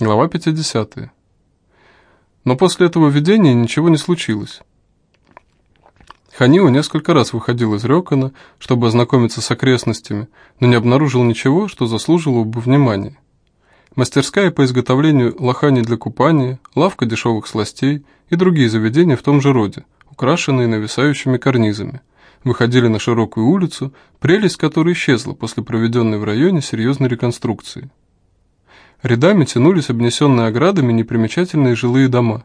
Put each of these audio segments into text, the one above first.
Глава 50. Но после этого видения ничего не случилось. Ханио несколько раз выходил из Рёкона, чтобы ознакомиться с окрестностями, но не обнаружил ничего, что заслужило бы внимания. Мастерская по изготовлению лохани для купания, лавка дешевых сластей и другие заведения в том же роде, украшенные нависающими карнизами, выходили на широкую улицу, прелесть которой исчезла после проведенной в районе серьезной реконструкции. Рядами тянулись обнесенные оградами непримечательные жилые дома.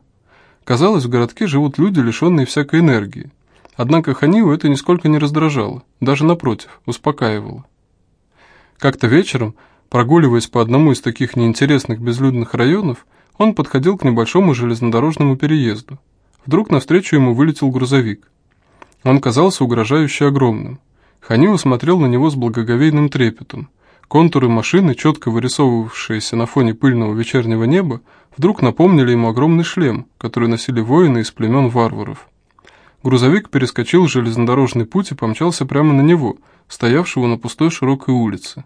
Казалось, в городке живут люди, лишенные всякой энергии. Однако Ханиву это нисколько не раздражало, даже напротив, успокаивало. Как-то вечером, прогуливаясь по одному из таких неинтересных безлюдных районов, он подходил к небольшому железнодорожному переезду. Вдруг навстречу ему вылетел грузовик. Он казался угрожающе огромным. Ханива смотрел на него с благоговейным трепетом – Контуры машины, четко вырисовывавшиеся на фоне пыльного вечернего неба, вдруг напомнили ему огромный шлем, который носили воины из племен варваров. Грузовик перескочил железнодорожный путь и помчался прямо на него, стоявшего на пустой широкой улице.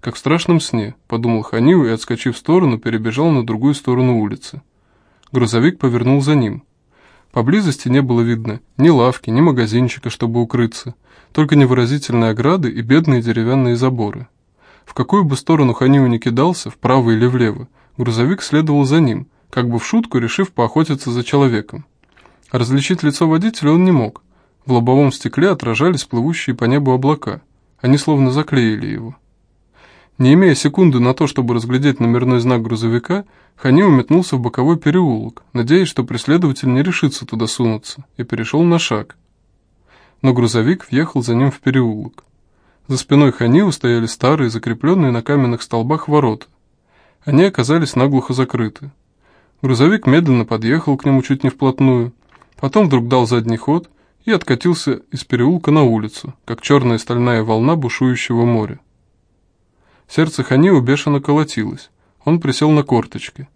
Как в страшном сне, подумал Ханил и, отскочив в сторону, перебежал на другую сторону улицы. Грузовик повернул за ним. Поблизости не было видно ни лавки, ни магазинчика, чтобы укрыться, только невыразительные ограды и бедные деревянные заборы. В какую бы сторону Ханиу не кидался, вправо или влево, грузовик следовал за ним, как бы в шутку решив поохотиться за человеком. Различить лицо водителя он не мог. В лобовом стекле отражались плывущие по небу облака. Они словно заклеили его. Не имея секунды на то, чтобы разглядеть номерной знак грузовика, Ханиу метнулся в боковой переулок, надеясь, что преследователь не решится туда сунуться, и перешел на шаг. Но грузовик въехал за ним в переулок. За спиной Ханилы стояли старые, закрепленные на каменных столбах ворота. Они оказались наглухо закрыты. Грузовик медленно подъехал к нему чуть не вплотную, потом вдруг дал задний ход и откатился из переулка на улицу, как черная стальная волна бушующего моря. Сердце Ханилы бешено колотилось. Он присел на корточки.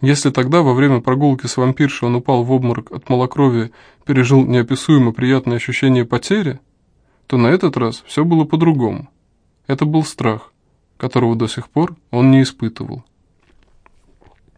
Если тогда во время прогулки с вампиршей он упал в обморок от малокровия, пережил неописуемо приятное ощущение потери, то на этот раз все было по-другому. Это был страх, которого до сих пор он не испытывал.